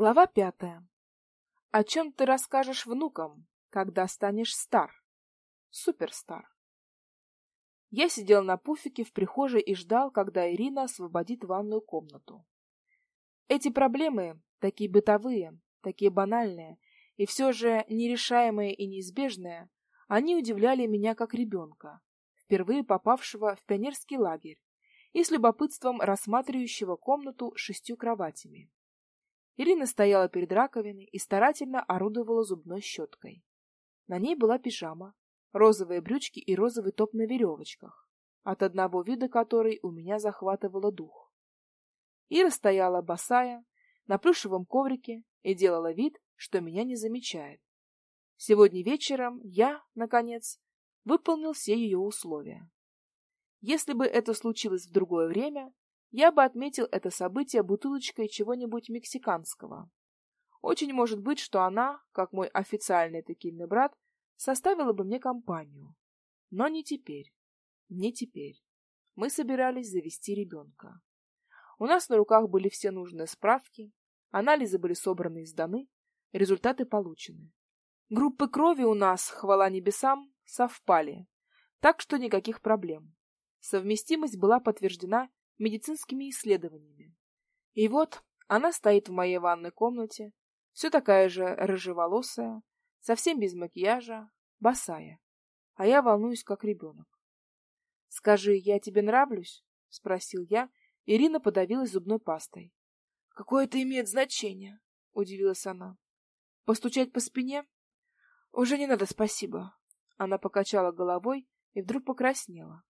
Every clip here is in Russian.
Глава пятая. О чем ты расскажешь внукам, когда станешь стар? Суперстар. Я сидел на пуфике в прихожей и ждал, когда Ирина освободит ванную комнату. Эти проблемы, такие бытовые, такие банальные, и все же нерешаемые и неизбежные, они удивляли меня как ребенка, впервые попавшего в пионерский лагерь и с любопытством рассматривающего комнату шестью кроватями. Ирина стояла перед раковиной и старательно орудовала зубной щеткой. На ней была пижама, розовые брючки и розовый топ на веревочках, от одного вида которой у меня захватывало дух. Ира стояла босая, на плюшевом коврике и делала вид, что меня не замечает. Сегодня вечером я, наконец, выполнил все ее условия. Если бы это случилось в другое время, я бы отметил это событие бутылочкой чего-нибудь мексиканского. Очень может быть, что она, как мой официальный текильный брат, составила бы мне компанию. Но не теперь. Не теперь. Мы собирались завести ребенка. У нас на руках были все нужные справки, анализы были собраны и сданы, результаты получены. Группы крови у нас, хвала небесам, совпали, так что никаких проблем. Совместимость была подтверждена медицинскими исследованиями. И вот она стоит в моей ванной комнате, все такая же рыжеволосая, совсем без макияжа, босая. А я волнуюсь, как ребенок. — Скажи, я тебе нравлюсь? — спросил я. Ирина подавилась зубной пастой. — Какое это имеет значение? — удивилась она. — Постучать по спине? — Уже не надо, спасибо. Она покачала головой и вдруг покраснела.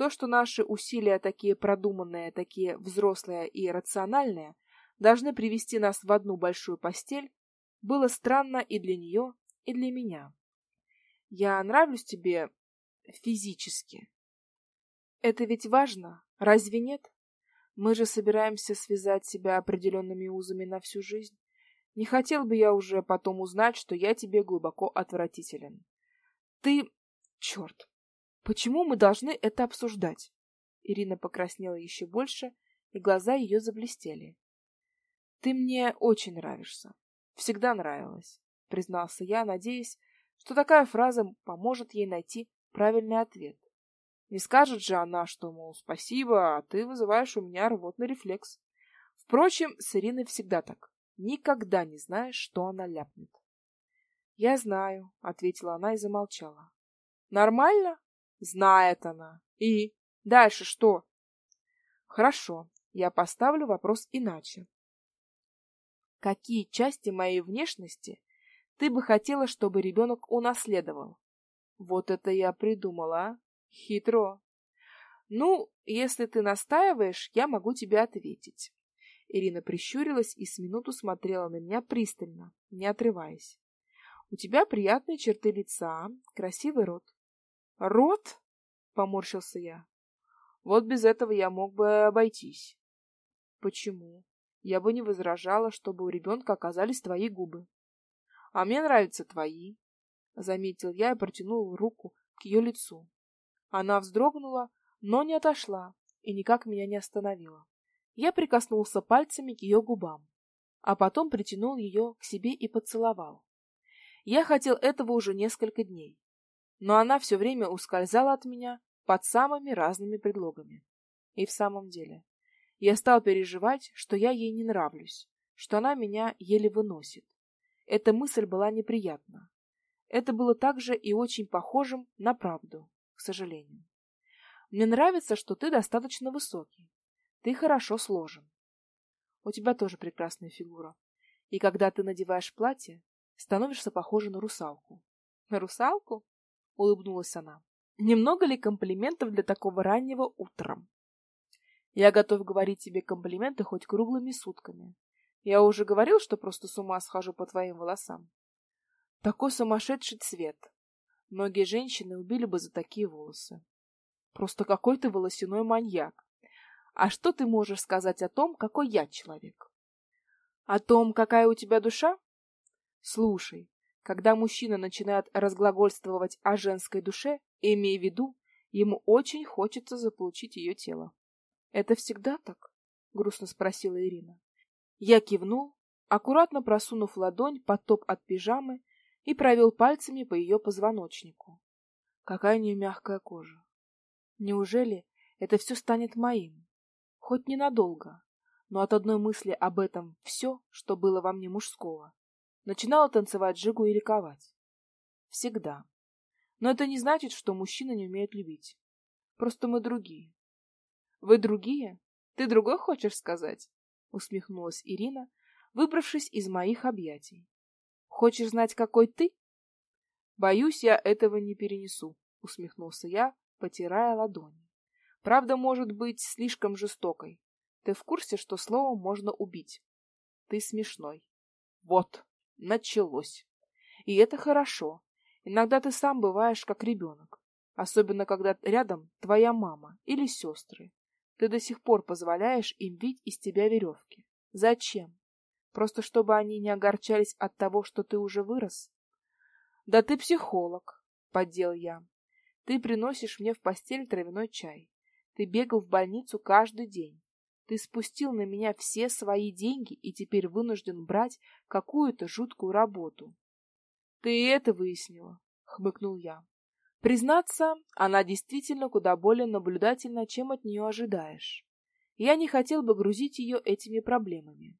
То, что наши усилия такие продуманные, такие взрослые и рациональные, должны привести нас в одну большую постель, было странно и для нее, и для меня. Я нравлюсь тебе физически. Это ведь важно, разве нет? Мы же собираемся связать себя определенными узами на всю жизнь. Не хотел бы я уже потом узнать, что я тебе глубоко отвратителен. Ты... Черт! Почему мы должны это обсуждать? Ирина покраснела еще больше, и глаза ее заблестели. Ты мне очень нравишься. Всегда нравилась, признался я, надеясь, что такая фраза поможет ей найти правильный ответ. Не скажет же она, что, мол, спасибо, а ты вызываешь у меня рвотный рефлекс. Впрочем, с Ириной всегда так. Никогда не знаешь, что она ляпнет. — Я знаю, — ответила она и замолчала. — Нормально? Знает она. И? Дальше что? Хорошо, я поставлю вопрос иначе. Какие части моей внешности ты бы хотела, чтобы ребенок унаследовал? Вот это я придумала, а? Хитро. Ну, если ты настаиваешь, я могу тебе ответить. Ирина прищурилась и с минуту смотрела на меня пристально, не отрываясь. У тебя приятные черты лица, красивый рот. Рот? Поморщился я. Вот без этого я мог бы обойтись. Почему? Я бы не возражала, чтобы у ребенка оказались твои губы. А мне нравятся твои, заметил я и протянул руку к ее лицу. Она вздрогнула, но не отошла и никак меня не остановила. Я прикоснулся пальцами к ее губам, а потом притянул ее к себе и поцеловал. Я хотел этого уже несколько дней но она все время ускользала от меня под самыми разными предлогами. И в самом деле, я стал переживать, что я ей не нравлюсь, что она меня еле выносит. Эта мысль была неприятна. Это было также и очень похожим на правду, к сожалению. Мне нравится, что ты достаточно высокий. Ты хорошо сложен. У тебя тоже прекрасная фигура. И когда ты надеваешь платье, становишься похожа на русалку. На русалку? Улыбнулась она. Немного ли комплиментов для такого раннего утра? Я готов говорить тебе комплименты хоть круглыми сутками. Я уже говорил, что просто с ума схожу по твоим волосам. Такой сумасшедший цвет. Многие женщины убили бы за такие волосы. Просто какой ты волосяной маньяк. А что ты можешь сказать о том, какой я человек? О том, какая у тебя душа? Слушай, когда мужчина начинает разглагольствовать о женской душе, имея в виду, ему очень хочется заполучить ее тело. — Это всегда так? — грустно спросила Ирина. Я кивнул, аккуратно просунув ладонь под топ от пижамы и провел пальцами по ее позвоночнику. Какая у нее мягкая кожа. Неужели это все станет моим? Хоть ненадолго, но от одной мысли об этом все, что было во мне мужского, начинало танцевать жигу и ликовать. Всегда. Но это не значит, что мужчина не умеет любить. Просто мы другие. Вы другие? Ты другой хочешь сказать? Усмехнулась Ирина, выбравшись из моих объятий. Хочешь знать, какой ты? Боюсь, я этого не перенесу, усмехнулся я, потирая ладони. Правда может быть слишком жестокой. Ты в курсе, что словом можно убить? Ты смешной. Вот, началось. И это хорошо. Иногда ты сам бываешь как ребенок, особенно когда рядом твоя мама или сестры. Ты до сих пор позволяешь им видеть из тебя веревки. Зачем? Просто чтобы они не огорчались от того, что ты уже вырос? Да ты психолог, поддел я. Ты приносишь мне в постель травяной чай. Ты бегал в больницу каждый день. Ты спустил на меня все свои деньги и теперь вынужден брать какую-то жуткую работу. Ты это выяснила, хмыкнул я. Признаться, она действительно куда более наблюдательна, чем от нее ожидаешь. Я не хотел бы грузить ее этими проблемами.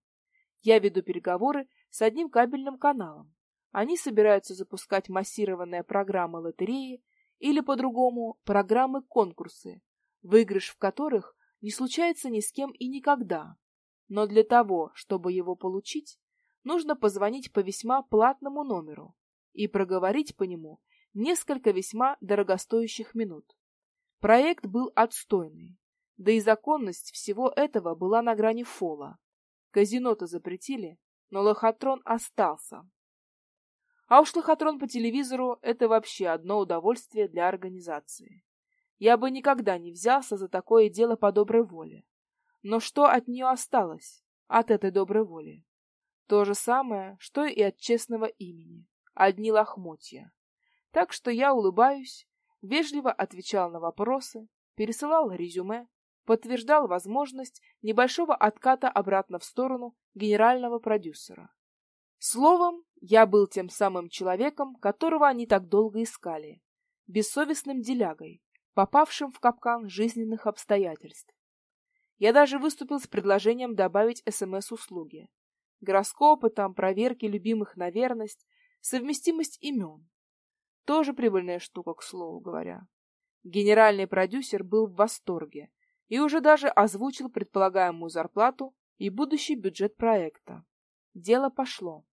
Я веду переговоры с одним кабельным каналом. Они собираются запускать массированные программы лотереи или по-другому программы-конкурсы, выигрыш в которых не случается ни с кем и никогда. Но для того, чтобы его получить, нужно позвонить по весьма платному номеру и проговорить по нему несколько весьма дорогостоящих минут. Проект был отстойный, да и законность всего этого была на грани фола. Казино-то запретили, но лохотрон остался. А уж лохотрон по телевизору — это вообще одно удовольствие для организации. Я бы никогда не взялся за такое дело по доброй воле. Но что от нее осталось, от этой доброй воли? То же самое, что и от честного имени. Одни лохмотья. Так что я улыбаюсь, вежливо отвечал на вопросы, пересылал резюме, подтверждал возможность небольшого отката обратно в сторону генерального продюсера. Словом, я был тем самым человеком, которого они так долго искали, бессовестным делягой, попавшим в капкан жизненных обстоятельств. Я даже выступил с предложением добавить СМС-услуги. Гороскопы там, проверки любимых на верность, совместимость имен. Тоже прибыльная штука, к слову говоря. Генеральный продюсер был в восторге и уже даже озвучил предполагаемую зарплату и будущий бюджет проекта. Дело пошло.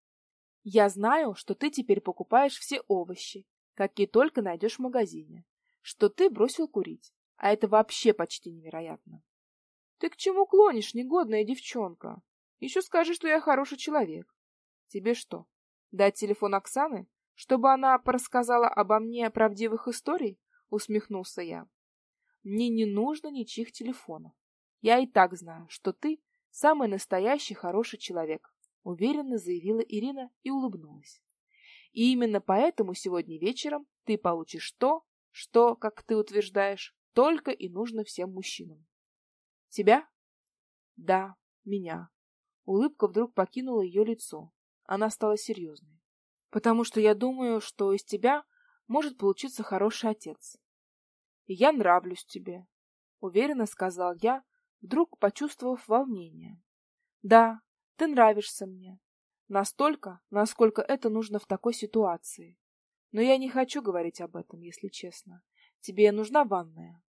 Я знаю, что ты теперь покупаешь все овощи, какие только найдешь в магазине, что ты бросил курить, а это вообще почти невероятно. Ты к чему клонишь, негодная девчонка? Еще скажи, что я хороший человек. Тебе что, дать телефон Оксаны, чтобы она порассказала обо мне правдивых историй? Усмехнулся я. Мне не нужно ничьих телефонов. Я и так знаю, что ты самый настоящий хороший человек, уверенно заявила Ирина и улыбнулась. И именно поэтому сегодня вечером ты получишь то, что, как ты утверждаешь, только и нужно всем мужчинам. Тебя? Да, меня. Улыбка вдруг покинула ее лицо. Она стала серьезной. Потому что я думаю, что из тебя может получиться хороший отец и я нравлюсь тебе, уверенно сказал я, вдруг почувствовав волнение. Да, ты нравишься мне, настолько, насколько это нужно в такой ситуации. Но я не хочу говорить об этом, если честно. Тебе нужна ванная.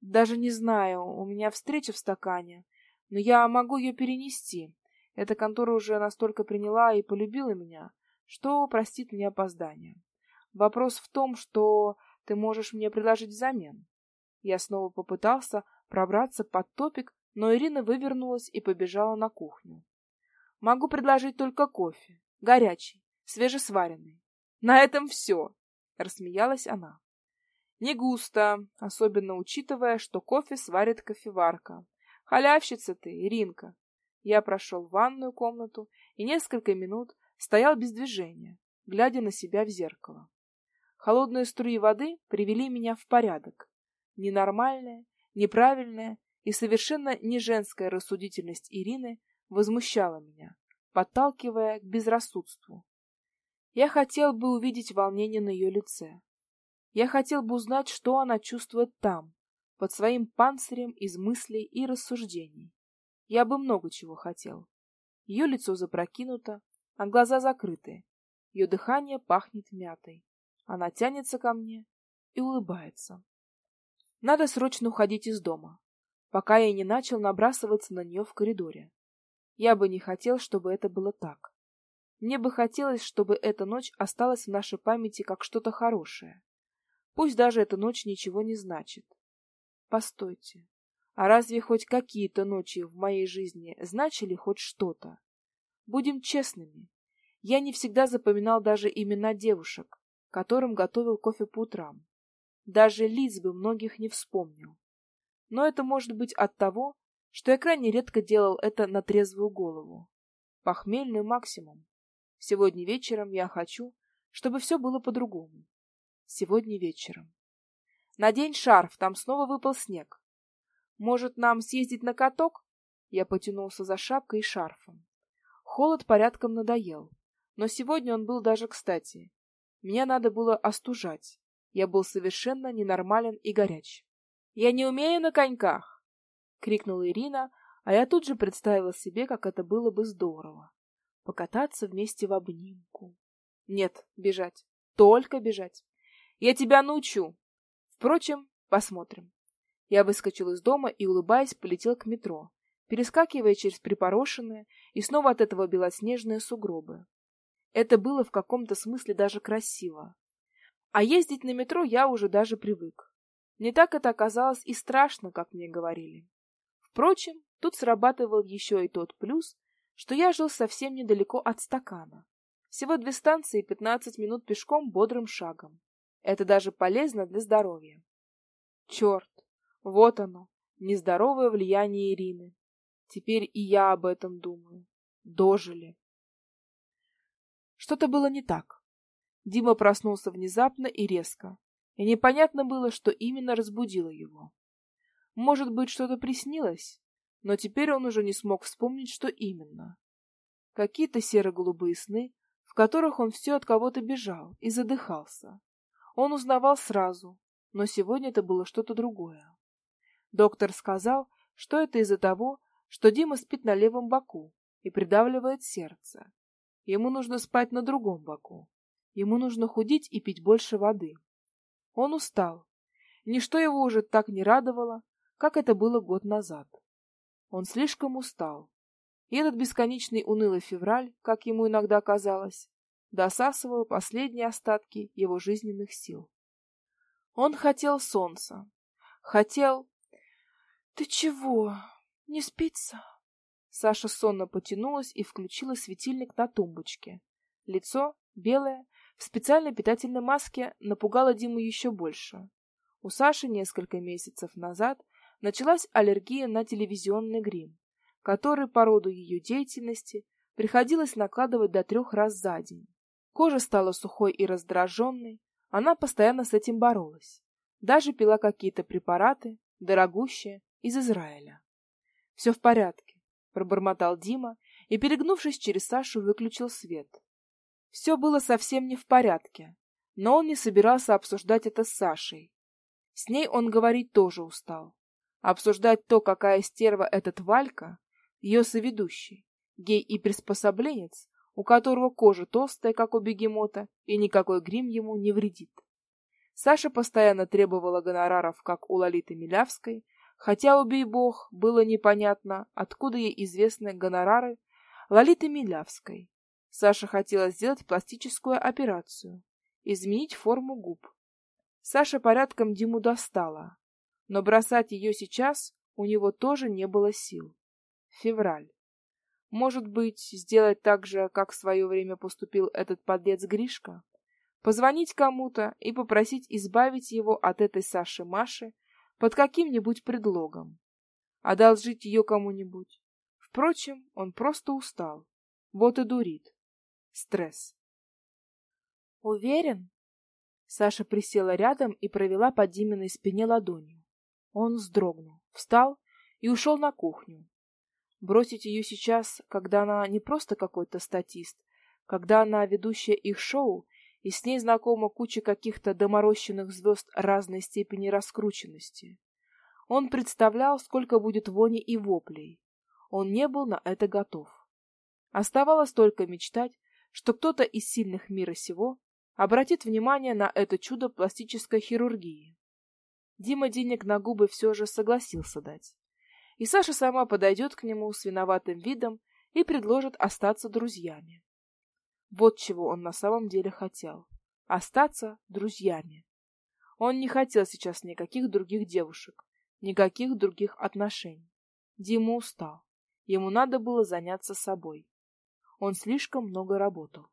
Даже не знаю, у меня встреча в стакане, но я могу ее перенести. Эта контора уже настолько приняла и полюбила меня, что простит мне опоздание. Вопрос в том, что ты можешь мне предложить взамен. Я снова попытался пробраться под топик, но Ирина вывернулась и побежала на кухню. Могу предложить только кофе, горячий, свежесваренный. На этом все, рассмеялась она. Не густо, особенно учитывая, что кофе сварит кофеварка. Халявщица ты, Иринка. Я прошел в ванную комнату и несколько минут стоял без движения, глядя на себя в зеркало. Холодные струи воды привели меня в порядок. Ненормальная, неправильная и совершенно не женская рассудительность Ирины возмущала меня, подталкивая к безрассудству. Я хотел бы увидеть волнение на ее лице. Я хотел бы узнать, что она чувствует там, под своим панцирем из мыслей и рассуждений. Я бы много чего хотел. Ее лицо запрокинуто, а глаза закрыты. Ее дыхание пахнет мятой. Она тянется ко мне и улыбается. Надо срочно уходить из дома, пока я не начал набрасываться на нее в коридоре. Я бы не хотел, чтобы это было так. Мне бы хотелось, чтобы эта ночь осталась в нашей памяти как что-то хорошее. Пусть даже эта ночь ничего не значит. Постойте. А разве хоть какие-то ночи в моей жизни значили хоть что-то? Будем честными. Я не всегда запоминал даже имена девушек, которым готовил кофе по утрам. Даже лиц бы многих не вспомнил. Но это может быть от того, что я крайне редко делал это на трезвую голову. Похмельный максимум. Сегодня вечером я хочу, чтобы все было по-другому. Сегодня вечером. Надень шарф, там снова выпал снег. Может, нам съездить на каток? Я потянулся за шапкой и шарфом. Холод порядком надоел, но сегодня он был даже кстати. Меня надо было остужать. Я был совершенно ненормален и горяч. Я не умею на коньках, крикнула Ирина, а я тут же представила себе, как это было бы здорово покататься вместе в обнимку. Нет, бежать, только бежать. Я тебя научу. Впрочем, посмотрим. Я выскочил из дома и, улыбаясь, полетел к метро, перескакивая через припорошенные и снова от этого белоснежные сугробы. Это было в каком-то смысле даже красиво. А ездить на метро я уже даже привык. Не так это оказалось и страшно, как мне говорили. Впрочем, тут срабатывал еще и тот плюс, что я жил совсем недалеко от стакана. Всего две станции и пятнадцать минут пешком бодрым шагом. Это даже полезно для здоровья. Черт, вот оно, нездоровое влияние Ирины. Теперь и я об этом думаю. Дожили. Что-то было не так. Дима проснулся внезапно и резко, и непонятно было, что именно разбудило его. Может быть, что-то приснилось, но теперь он уже не смог вспомнить, что именно. Какие-то серо-голубые сны, в которых он все от кого-то бежал и задыхался. Он узнавал сразу, но сегодня это было что-то другое. Доктор сказал, что это из-за того, что Дима спит на левом боку и придавливает сердце. Ему нужно спать на другом боку. Ему нужно худеть и пить больше воды. Он устал. Ничто его уже так не радовало, как это было год назад. Он слишком устал. И этот бесконечный унылый февраль, как ему иногда казалось, досасывал последние остатки его жизненных сил. Он хотел солнца. Хотел... Ты чего? Не спится? Саша сонно потянулась и включила светильник на тумбочке. Лицо, белое, в специальной питательной маске, напугало Диму еще больше. У Саши несколько месяцев назад началась аллергия на телевизионный грим, который по роду ее деятельности приходилось накладывать до трех раз за день. Кожа стала сухой и раздраженной, она постоянно с этим боролась. Даже пила какие-то препараты, дорогущие, из Израиля. «Все в порядке, пробормотал Дима и, перегнувшись через Сашу, выключил свет. Все было совсем не в порядке, но он не собирался обсуждать это с Сашей. С ней он говорить тоже устал. Обсуждать то, какая стерва этот Валька, ее соведущий, гей и приспособленец, у которого кожа толстая, как у бегемота, и никакой грим ему не вредит. Саша постоянно требовала гонораров, как у Лолиты Милявской, хотя, убей бог, было непонятно, откуда ей известны гонорары Лолиты Милявской. Саша хотела сделать пластическую операцию, изменить форму губ. Саша порядком Диму достала, но бросать ее сейчас у него тоже не было сил. Февраль. Может быть, сделать так же, как в свое время поступил этот подлец Гришка? Позвонить кому-то и попросить избавить его от этой Саши Маши под каким-нибудь предлогом. Одолжить ее кому-нибудь. Впрочем, он просто устал. Вот и дурит. Стресс. Уверен? Саша присела рядом и провела по Диминой спине ладонью. Он вздрогнул, встал и ушел на кухню. Бросить ее сейчас, когда она не просто какой-то статист, когда она ведущая их шоу, и с ней знакома куча каких-то доморощенных звезд разной степени раскрученности. Он представлял, сколько будет вони и воплей. Он не был на это готов. Оставалось только мечтать, что кто-то из сильных мира сего обратит внимание на это чудо пластической хирургии. Дима денег на губы все же согласился дать. И Саша сама подойдет к нему с виноватым видом и предложит остаться друзьями. Вот чего он на самом деле хотел — остаться друзьями. Он не хотел сейчас никаких других девушек, никаких других отношений. Дима устал. Ему надо было заняться собой. Он слишком много работал.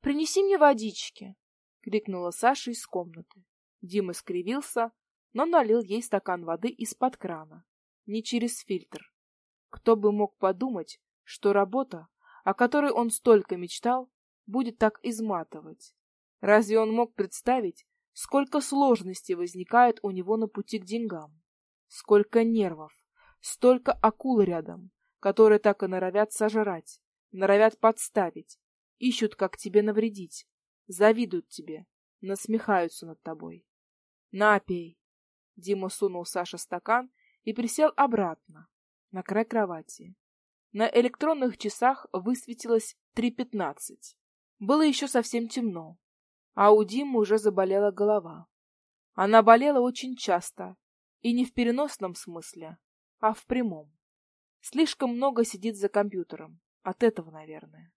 «Принеси мне водички!» — крикнула Саша из комнаты. Дима скривился, но налил ей стакан воды из-под крана, не через фильтр. Кто бы мог подумать, что работа, о которой он столько мечтал, будет так изматывать. Разве он мог представить, сколько сложностей возникает у него на пути к деньгам? Сколько нервов, столько акул рядом, которые так и норовят сожрать, норовят подставить, ищут, как тебе навредить, завидуют тебе, насмехаются над тобой. Напей. Дима сунул Саше стакан и присел обратно, на край кровати. На электронных часах высветилось 3.15. Было еще совсем темно, а у Димы уже заболела голова. Она болела очень часто, и не в переносном смысле, а в прямом. Слишком много сидит за компьютером, от этого, наверное.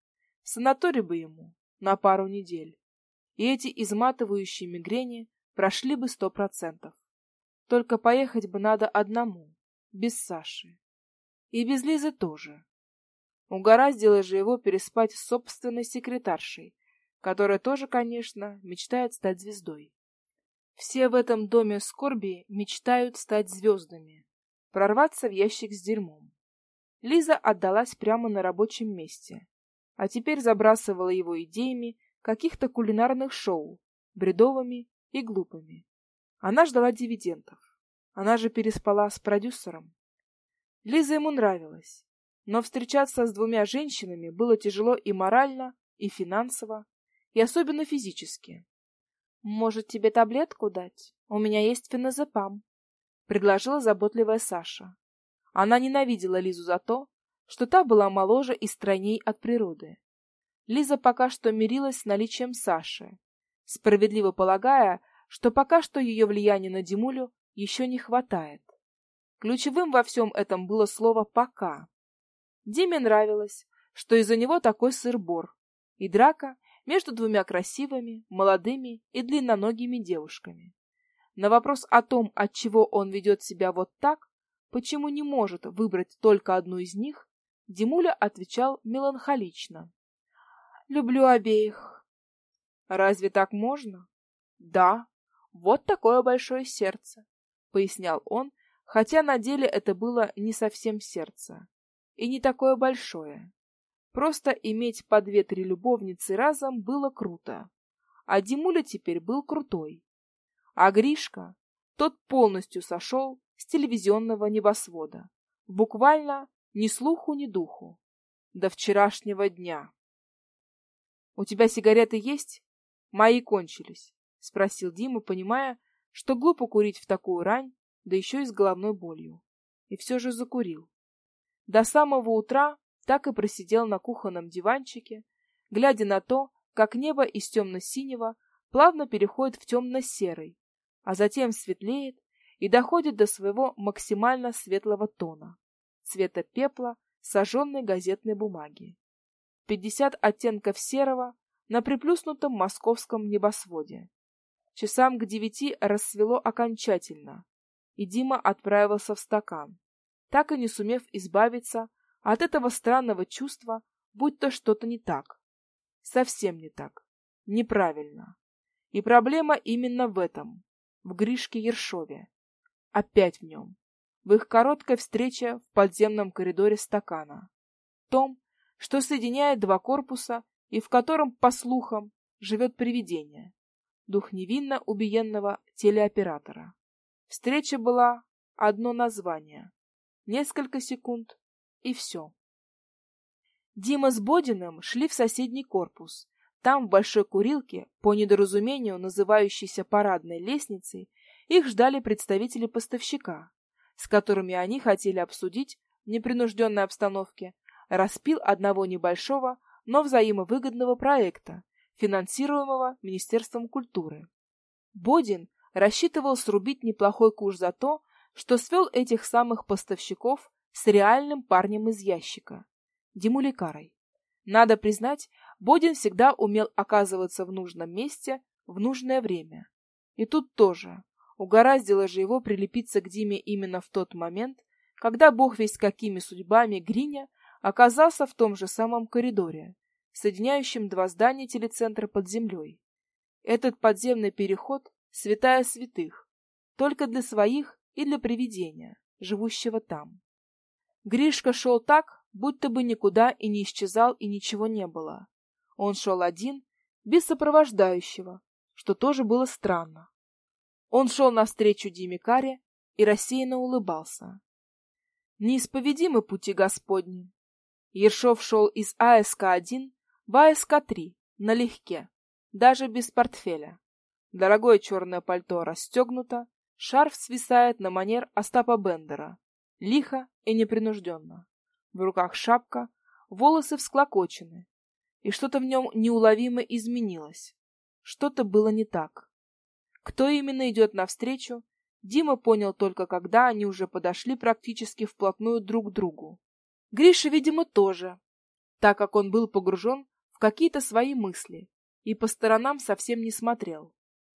В санаторий бы ему на пару недель. И эти изматывающие мигрени прошли бы сто процентов. Только поехать бы надо одному, без Саши. И без Лизы тоже. Угораздило же его переспать с собственной секретаршей, которая тоже, конечно, мечтает стать звездой. Все в этом доме скорби мечтают стать звездами, прорваться в ящик с дерьмом. Лиза отдалась прямо на рабочем месте, а теперь забрасывала его идеями каких-то кулинарных шоу, бредовыми и глупыми. Она ждала дивидендов. Она же переспала с продюсером. Лиза ему нравилась. Но встречаться с двумя женщинами было тяжело и морально, и финансово, и особенно физически. «Может, тебе таблетку дать? У меня есть феназепам», — предложила заботливая Саша. Она ненавидела Лизу за то, что та была моложе и стройней от природы. Лиза пока что мирилась с наличием Саши, справедливо полагая, что пока что ее влияния на Димулю еще не хватает. Ключевым во всем этом было слово «пока». Диме нравилось, что из-за него такой сыр-бор и драка между двумя красивыми, молодыми и длинноногими девушками. На вопрос о том, от чего он ведет себя вот так, почему не может выбрать только одну из них, Димуля отвечал меланхолично. «Люблю обеих». «Разве так можно?» «Да, вот такое большое сердце», — пояснял он, хотя на деле это было не совсем сердце и не такое большое. Просто иметь по две-три любовницы разом было круто. А Димуля теперь был крутой. А Гришка, тот полностью сошел с телевизионного небосвода. Буквально ни слуху, ни духу. До вчерашнего дня. — У тебя сигареты есть? Мои кончились, — спросил Дима, понимая, что глупо курить в такую рань, да еще и с головной болью. И все же закурил. До самого утра так и просидел на кухонном диванчике, глядя на то, как небо из темно-синего плавно переходит в темно-серый, а затем светлеет и доходит до своего максимально светлого тона, цвета пепла сожженной газетной бумаги. Пятьдесят оттенков серого на приплюснутом московском небосводе. Часам к девяти рассвело окончательно, и Дима отправился в стакан так и не сумев избавиться от этого странного чувства, будто что-то не так. Совсем не так. Неправильно. И проблема именно в этом, в Гришке Ершове. Опять в нем. В их короткой встрече в подземном коридоре стакана. Том, что соединяет два корпуса и в котором, по слухам, живет привидение. Дух невинно убиенного телеоператора. Встреча была одно название несколько секунд, и все. Дима с Бодиным шли в соседний корпус. Там, в большой курилке, по недоразумению называющейся парадной лестницей, их ждали представители поставщика, с которыми они хотели обсудить в непринужденной обстановке распил одного небольшого, но взаимовыгодного проекта, финансируемого Министерством культуры. Бодин рассчитывал срубить неплохой куш за то, что свел этих самых поставщиков с реальным парнем из ящика, Димуликарой. Надо признать, Бодин всегда умел оказываться в нужном месте в нужное время. И тут тоже. Угораздило же его прилепиться к Диме именно в тот момент, когда бог весть какими судьбами Гриня оказался в том же самом коридоре, соединяющем два здания телецентра под землей. Этот подземный переход — святая святых, только для своих и для привидения, живущего там. Гришка шел так, будто бы никуда и не исчезал, и ничего не было. Он шел один, без сопровождающего, что тоже было странно. Он шел навстречу Диме Каре и рассеянно улыбался. Неисповедимы пути Господни, Ершов шел из АСК-1 в АСК-3 налегке, даже без портфеля. Дорогое черное пальто расстегнуто, шарф свисает на манер Остапа Бендера, лихо и непринужденно. В руках шапка, волосы всклокочены, и что-то в нем неуловимо изменилось. Что-то было не так. Кто именно идет навстречу, Дима понял только когда они уже подошли практически вплотную друг к другу. Гриша, видимо, тоже, так как он был погружен в какие-то свои мысли и по сторонам совсем не смотрел.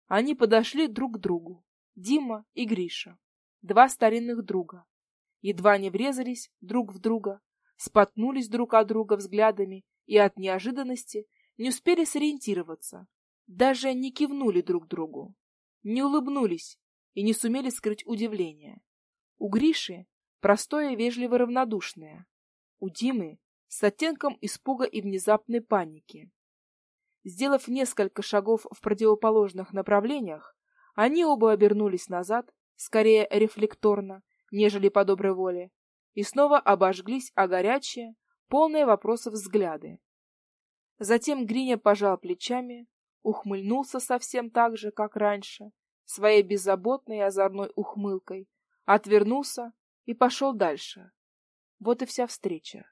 Они подошли друг к другу, Дима и Гриша, два старинных друга. Едва не врезались друг в друга, споткнулись друг от друга взглядами и от неожиданности не успели сориентироваться, даже не кивнули друг другу, не улыбнулись и не сумели скрыть удивление. У Гриши простое вежливо равнодушное, у Димы с оттенком испуга и внезапной паники. Сделав несколько шагов в противоположных направлениях, они оба обернулись назад, скорее рефлекторно, нежели по доброй воле, и снова обожглись о горячие, полные вопросов взгляды. Затем Гриня пожал плечами, ухмыльнулся совсем так же, как раньше, своей беззаботной и озорной ухмылкой, отвернулся и пошел дальше, вот и вся встреча.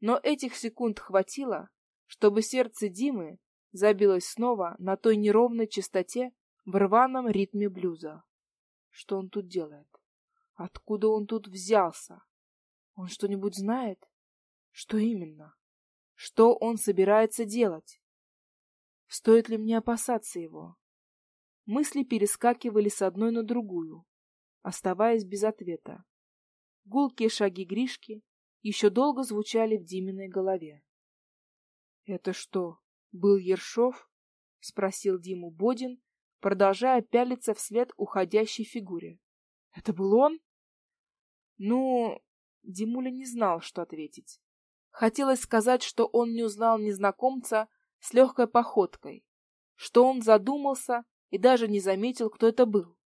Но этих секунд хватило, чтобы сердце Димы забилось снова на той неровной частоте в рваном ритме блюза. Что он тут делает? Откуда он тут взялся? Он что-нибудь знает? Что именно? Что он собирается делать? Стоит ли мне опасаться его? Мысли перескакивали с одной на другую, оставаясь без ответа. Гулкие шаги Гришки еще долго звучали в Диминой голове. — Это что, был Ершов? — спросил Диму Бодин, продолжая пялиться вслед уходящей фигуре. — Это был он? Ну, Димуля не знал, что ответить. Хотелось сказать, что он не узнал незнакомца с легкой походкой, что он задумался и даже не заметил, кто это был.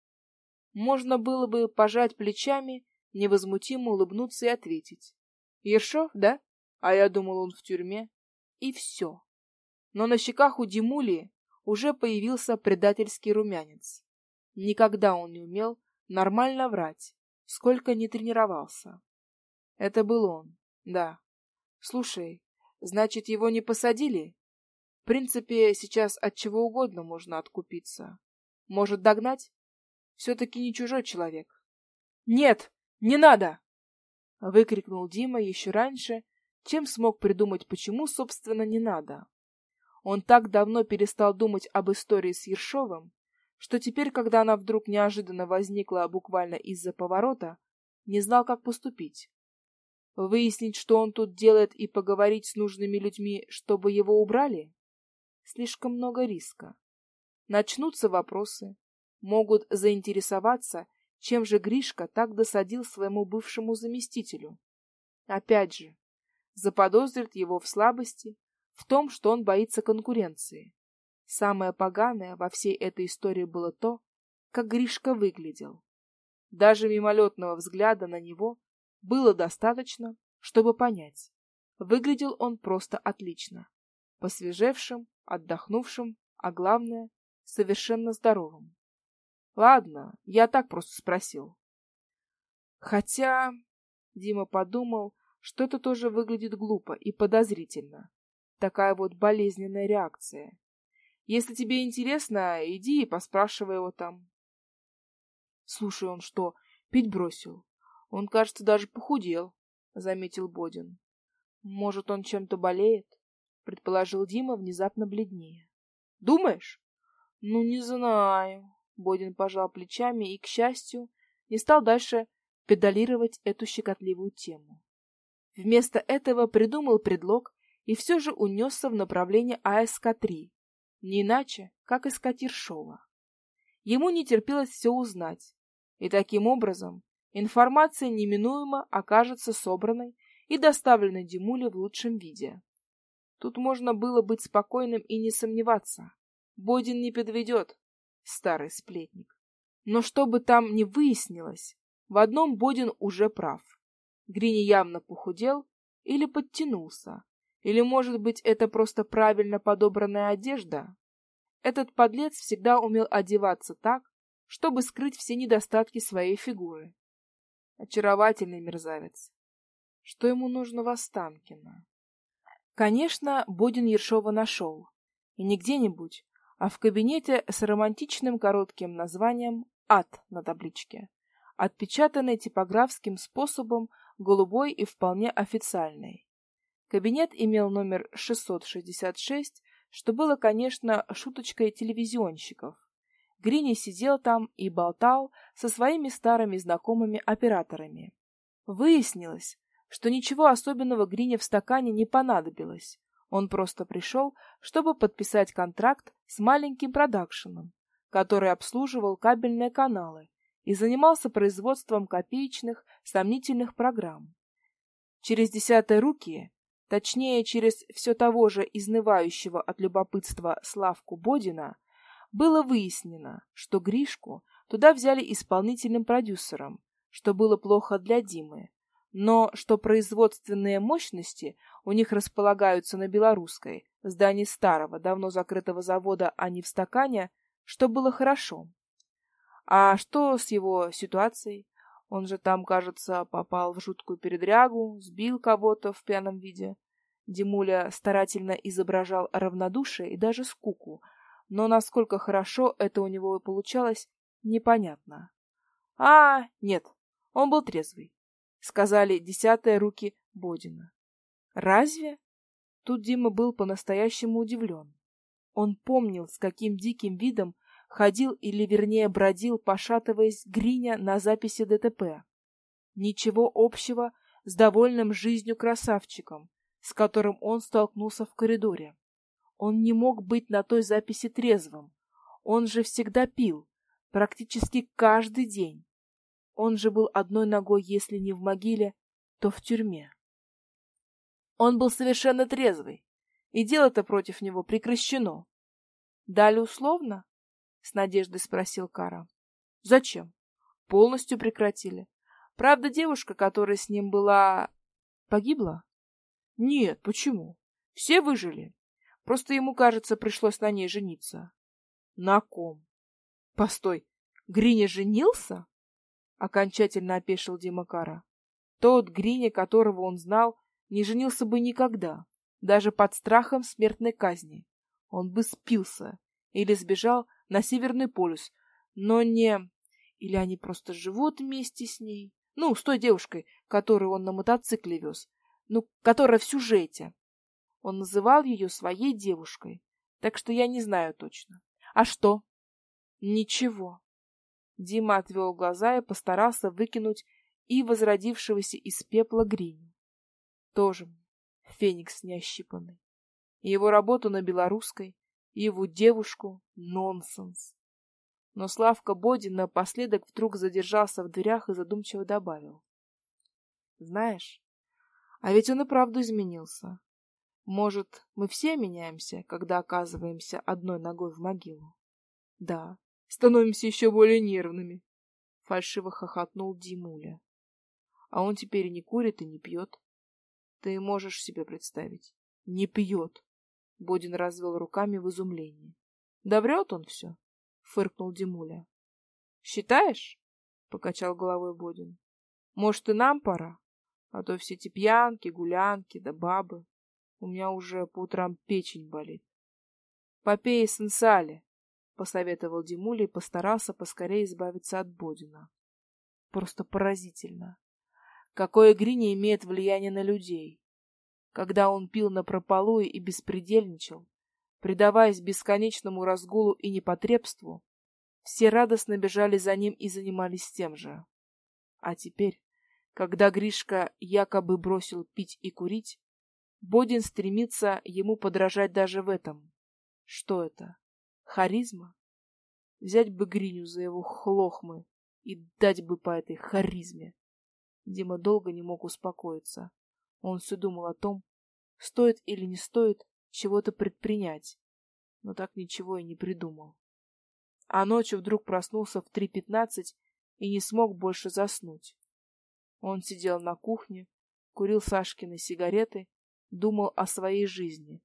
Можно было бы пожать плечами невозмутимо улыбнуться и ответить. Ершов, да? А я думал, он в тюрьме. И все. Но на щеках у Димулии уже появился предательский румянец. Никогда он не умел нормально врать, сколько не тренировался. Это был он, да. Слушай, значит, его не посадили? В принципе, сейчас от чего угодно можно откупиться. Может, догнать? Все-таки не чужой человек. Нет, не надо! — выкрикнул Дима еще раньше, чем смог придумать, почему, собственно, не надо. Он так давно перестал думать об истории с Ершовым, что теперь, когда она вдруг неожиданно возникла буквально из-за поворота, не знал, как поступить. Выяснить, что он тут делает, и поговорить с нужными людьми, чтобы его убрали? Слишком много риска. Начнутся вопросы, могут заинтересоваться чем же Гришка так досадил своему бывшему заместителю? Опять же, заподозрит его в слабости, в том, что он боится конкуренции. Самое поганое во всей этой истории было то, как Гришка выглядел. Даже мимолетного взгляда на него было достаточно, чтобы понять. Выглядел он просто отлично. Посвежевшим, отдохнувшим, а главное, совершенно здоровым. Ладно, я так просто спросил. Хотя, Дима подумал, что это тоже выглядит глупо и подозрительно. Такая вот болезненная реакция. Если тебе интересно, иди и поспрашивай его там. Слушай, он что, пить бросил? Он, кажется, даже похудел, заметил Бодин. Может, он чем-то болеет? предположил Дима, внезапно бледнее. Думаешь? Ну, не знаю. Бодин пожал плечами и, к счастью, не стал дальше педалировать эту щекотливую тему. Вместо этого придумал предлог и все же унесся в направлении АСК-3, не иначе, как из Катиршова. Ему не терпелось все узнать, и таким образом информация неминуемо окажется собранной и доставленной Димуле в лучшем виде. Тут можно было быть спокойным и не сомневаться. Бодин не подведет, старый сплетник. Но что бы там ни выяснилось, в одном Бодин уже прав. Грини явно похудел или подтянулся, или, может быть, это просто правильно подобранная одежда? Этот подлец всегда умел одеваться так, чтобы скрыть все недостатки своей фигуры. Очаровательный мерзавец. Что ему нужно в Останкино? Конечно, Бодин Ершова нашел. И не где-нибудь, а в кабинете с романтичным коротким названием «Ад» на табличке, отпечатанной типографским способом голубой и вполне официальной. Кабинет имел номер 666, что было, конечно, шуточкой телевизионщиков. Грини сидел там и болтал со своими старыми знакомыми операторами. Выяснилось, что ничего особенного Грине в стакане не понадобилось. Он просто пришел, чтобы подписать контракт с маленьким продакшеном, который обслуживал кабельные каналы и занимался производством копеечных, сомнительных программ. Через десятые руки, точнее, через все того же изнывающего от любопытства Славку Бодина, было выяснено, что Гришку туда взяли исполнительным продюсером, что было плохо для Димы, но что производственные мощности у них располагаются на Белорусской, здании старого, давно закрытого завода, а не в стакане, что было хорошо. А что с его ситуацией? Он же там, кажется, попал в жуткую передрягу, сбил кого-то в пьяном виде. Димуля старательно изображал равнодушие и даже скуку, но насколько хорошо это у него получалось, непонятно. А, нет, он был трезвый, сказали десятые руки Бодина. Разве? Тут Дима был по-настоящему удивлен. Он помнил, с каким диким видом ходил или, вернее, бродил, пошатываясь Гриня на записи ДТП. Ничего общего с довольным жизнью красавчиком, с которым он столкнулся в коридоре. Он не мог быть на той записи трезвым. Он же всегда пил, практически каждый день. Он же был одной ногой, если не в могиле, то в тюрьме. Он был совершенно трезвый, и дело-то против него прекращено. Дали условно? с надеждой спросил Кара. Зачем? Полностью прекратили. Правда, девушка, которая с ним была, погибла? Нет, почему? Все выжили. Просто ему, кажется, пришлось на ней жениться. На ком? Постой, Гриня женился? Окончательно опешил Дима Кара. Тот Гриня, которого он знал, не женился бы никогда, даже под страхом смертной казни. Он бы спился или сбежал на Северный полюс, но не... Или они просто живут вместе с ней? Ну, с той девушкой, которую он на мотоцикле вез. Ну, которая в сюжете. Он называл ее своей девушкой, так что я не знаю точно. А что? Ничего. Дима отвел глаза и постарался выкинуть и возродившегося из пепла Гриню. Тоже мне феникс неощипанный. Его работу на белорусской, его девушку — нонсенс. Но Славка Бодин напоследок вдруг задержался в дверях и задумчиво добавил. Знаешь, а ведь он и правду изменился. Может, мы все меняемся, когда оказываемся одной ногой в могилу? Да, становимся еще более нервными. Фальшиво хохотнул Димуля. А он теперь не курит, и не пьет. Ты можешь себе представить. Не пьет. Бодин развел руками в изумлении. Да врет он все, фыркнул Димуля. Считаешь? Покачал головой Бодин. Может, и нам пора? А то все эти пьянки, гулянки, да бабы. У меня уже по утрам печень болит. Попей эссенциали, посоветовал Димуля и постарался поскорее избавиться от Бодина. Просто поразительно. Какое Грини имеет влияние на людей. Когда он пил на напропалую и беспредельничал, предаваясь бесконечному разгулу и непотребству, все радостно бежали за ним и занимались тем же. А теперь, когда Гришка якобы бросил пить и курить, Бодин стремится ему подражать даже в этом. Что это? Харизма? Взять бы Гриню за его хлохмы и дать бы по этой харизме. Дима долго не мог успокоиться. Он все думал о том, стоит или не стоит чего-то предпринять, но так ничего и не придумал. А ночью вдруг проснулся в 3.15 и не смог больше заснуть. Он сидел на кухне, курил Сашкины сигареты, думал о своей жизни,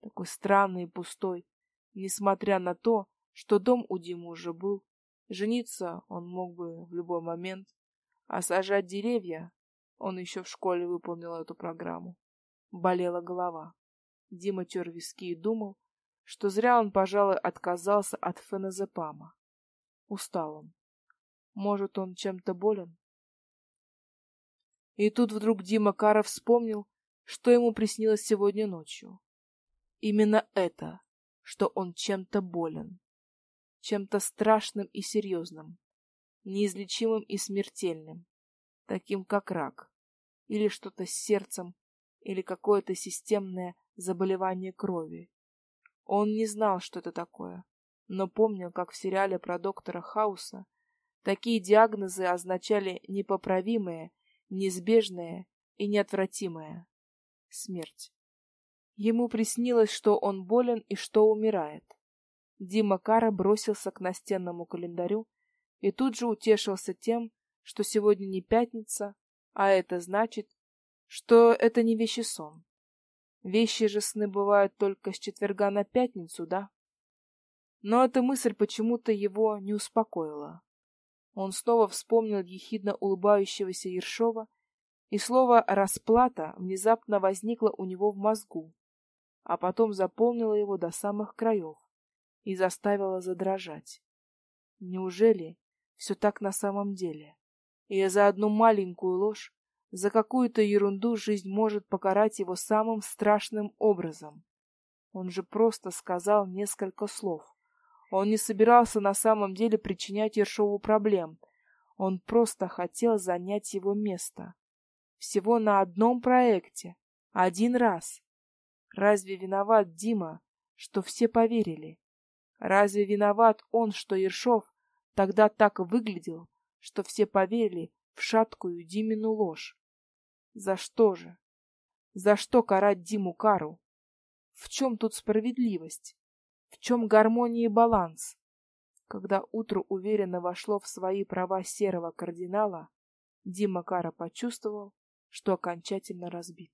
такой странный и пустой, несмотря на то, что дом у Димы уже был, жениться он мог бы в любой момент, а сажать деревья он еще в школе выполнил эту программу. Болела голова. Дима тер виски и думал, что зря он, пожалуй, отказался от феназепама. Устал он. Может, он чем-то болен? И тут вдруг Дима Каров вспомнил, что ему приснилось сегодня ночью. Именно это, что он чем-то болен. Чем-то страшным и серьезным неизлечимым и смертельным, таким как рак, или что-то с сердцем, или какое-то системное заболевание крови. Он не знал, что это такое, но помнил, как в сериале про доктора Хауса такие диагнозы означали непоправимое, неизбежное и неотвратимое — смерть. Ему приснилось, что он болен и что умирает. Дима Кара бросился к настенному календарю и тут же утешился тем, что сегодня не пятница, а это значит, что это не вещи сон. Вещи же сны бывают только с четверга на пятницу, да? Но эта мысль почему-то его не успокоила. Он снова вспомнил ехидно улыбающегося Ершова, и слово «расплата» внезапно возникло у него в мозгу, а потом заполнило его до самых краев и заставило задрожать. Неужели все так на самом деле. И за одну маленькую ложь, за какую-то ерунду жизнь может покарать его самым страшным образом. Он же просто сказал несколько слов. Он не собирался на самом деле причинять Ершову проблем. Он просто хотел занять его место. Всего на одном проекте. Один раз. Разве виноват Дима, что все поверили? Разве виноват он, что Ершов тогда так выглядел, что все поверили в шаткую Димину ложь. За что же? За что карать Диму Кару? В чем тут справедливость? В чем гармония и баланс? Когда утро уверенно вошло в свои права серого кардинала, Дима Кара почувствовал, что окончательно разбит.